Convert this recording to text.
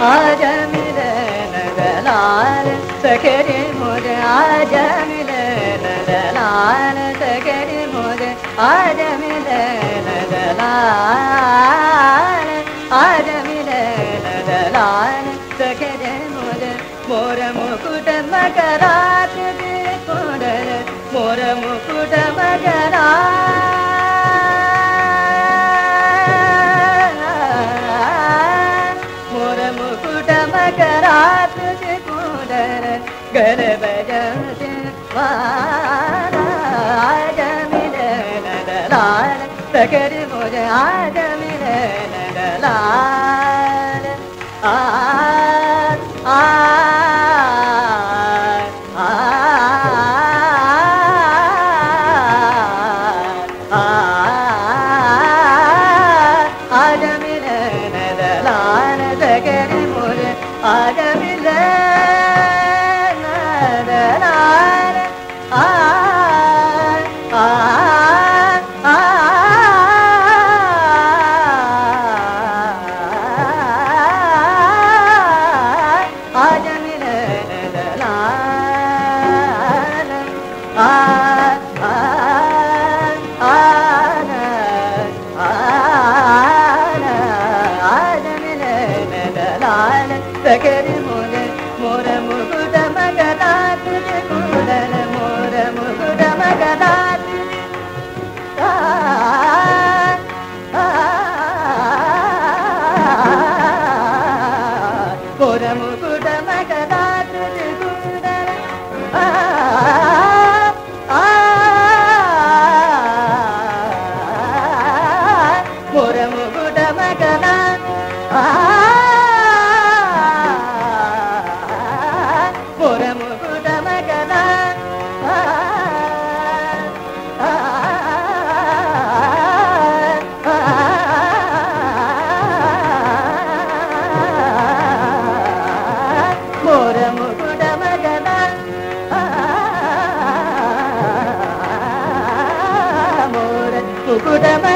जमि दलार सखेरे मोद आजमि दलार मोद आ न दला आलार सखेर मोद मोरमुकुट मगराज मोरमुकुट मगला मुकुट मकरात से कुंडर घर बजते वाला आज मिले नगलाल सकर मुझे आज मिले नगलाल आ आ आज मिले తాళ సగరి మొర మొర ముగుడ మగదాతి ముదల మొర ముగుడ మగదాతి మొర ముగు குடவ